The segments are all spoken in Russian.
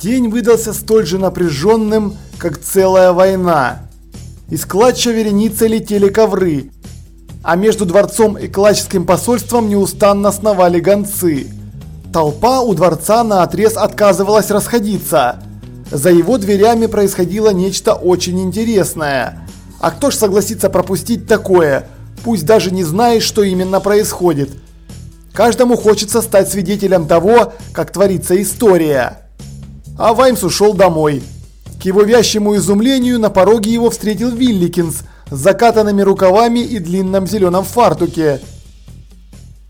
День выдался столь же напряженным, как целая война. Из клатча вереницы летели ковры, а между дворцом и клатчским посольством неустанно сновали гонцы. Толпа у дворца на отрез отказывалась расходиться. За его дверями происходило нечто очень интересное. А кто ж согласится пропустить такое, пусть даже не знает, что именно происходит. Каждому хочется стать свидетелем того, как творится история. А Ваймс ушел домой. К его вящему изумлению на пороге его встретил Вилликинс с закатанными рукавами и длинном зеленом фартуке.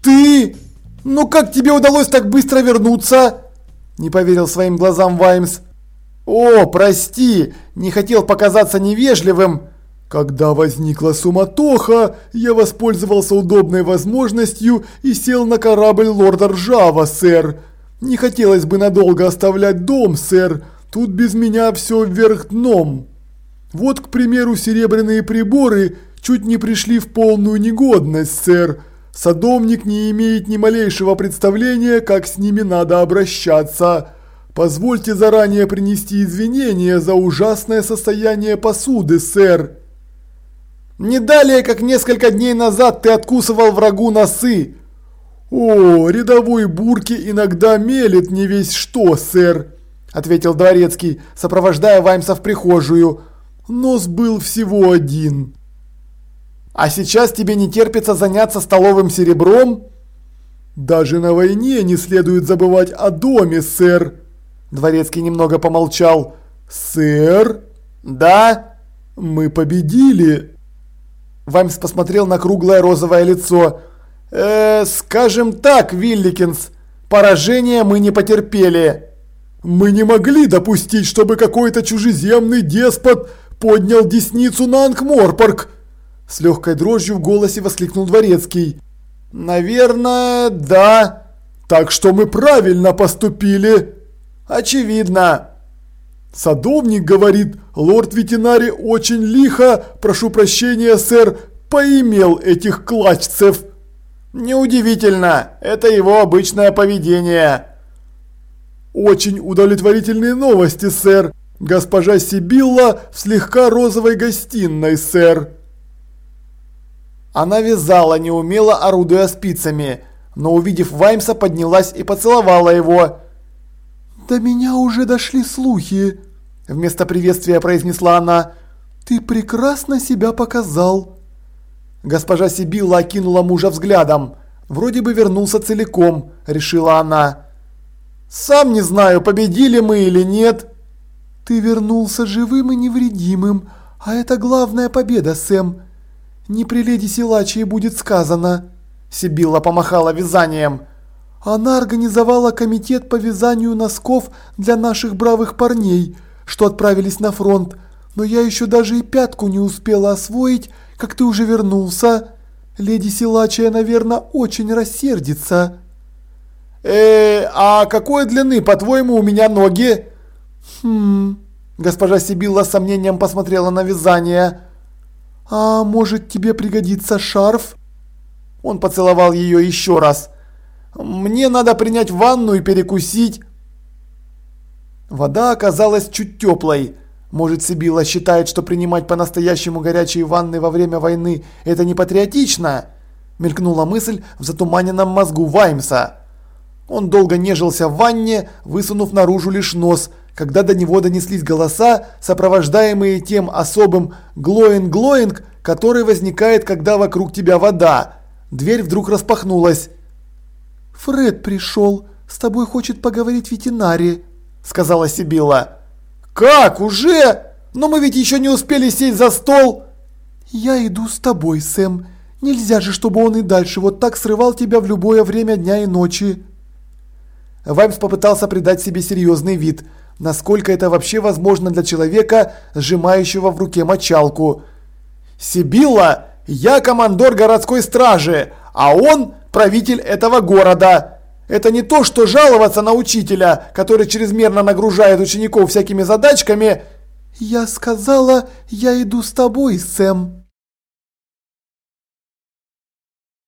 «Ты? Ну как тебе удалось так быстро вернуться?» Не поверил своим глазам Ваймс. «О, прости, не хотел показаться невежливым». Когда возникла суматоха, я воспользовался удобной возможностью и сел на корабль лорда Ржава, сэр. Не хотелось бы надолго оставлять дом, сэр. Тут без меня все вверх дном. Вот, к примеру, серебряные приборы чуть не пришли в полную негодность, сэр. Садомник не имеет ни малейшего представления, как с ними надо обращаться. Позвольте заранее принести извинения за ужасное состояние посуды, сэр. Не далее, как несколько дней назад ты откусывал врагу носы. О, рядовой Бурки иногда мелет не весь что, сэр, ответил дворецкий, сопровождая Ваймса в прихожую. Нос был всего один. А сейчас тебе не терпится заняться столовым серебром? Даже на войне не следует забывать о доме, сэр. Дворецкий немного помолчал. Сэр? Да? Мы победили. Ваймс посмотрел на круглое розовое лицо. «Э, скажем так, Вилликинс, поражения мы не потерпели». «Мы не могли допустить, чтобы какой-то чужеземный деспот поднял десницу на Ангморпорг!» С легкой дрожью в голосе воскликнул Дворецкий. «Наверное, да. Так что мы правильно поступили!» «Очевидно!» Садовник говорит, лорд ветеринари очень лихо, прошу прощения, сэр, поимел этих клачцев. Неудивительно, это его обычное поведение. Очень удовлетворительные новости, сэр. Госпожа Сибилла в слегка розовой гостиной, сэр. Она вязала, неумело орудуя спицами, но увидев Ваймса, поднялась и поцеловала его. «До меня уже дошли слухи», – вместо приветствия произнесла она. «Ты прекрасно себя показал». Госпожа Сибилла окинула мужа взглядом. «Вроде бы вернулся целиком», – решила она. «Сам не знаю, победили мы или нет». «Ты вернулся живым и невредимым, а это главная победа, Сэм. Не при леди Силачии будет сказано». Сибилла помахала вязанием. Она организовала комитет по вязанию носков для наших бравых парней, что отправились на фронт. Но я еще даже и пятку не успела освоить, как ты уже вернулся. Леди Силачая, наверное, очень рассердится. Э, а какой длины, по-твоему, у меня ноги? Хм. Госпожа Сибилла с сомнением посмотрела на вязание. А может, тебе пригодится шарф? Он поцеловал ее еще раз. Мне надо принять ванну и перекусить. Вода оказалась чуть теплой. Может, Сибила считает, что принимать по-настоящему горячие ванны во время войны – это не патриотично? Мелькнула мысль в затуманенном мозгу Ваймса. Он долго нежился в ванне, высунув наружу лишь нос, когда до него донеслись голоса, сопровождаемые тем особым глоинг-глоинг, который возникает, когда вокруг тебя вода. Дверь вдруг распахнулась. «Фред пришел. С тобой хочет поговорить ветеринарий», – сказала Сибила. «Как? Уже? Но мы ведь еще не успели сесть за стол!» «Я иду с тобой, Сэм. Нельзя же, чтобы он и дальше вот так срывал тебя в любое время дня и ночи». Ваймс попытался придать себе серьезный вид, насколько это вообще возможно для человека, сжимающего в руке мочалку. «Сибилла, я командор городской стражи, а он правитель этого города. Это не то, что жаловаться на учителя, который чрезмерно нагружает учеников всякими задачками. Я сказала, я иду с тобой, Сэм.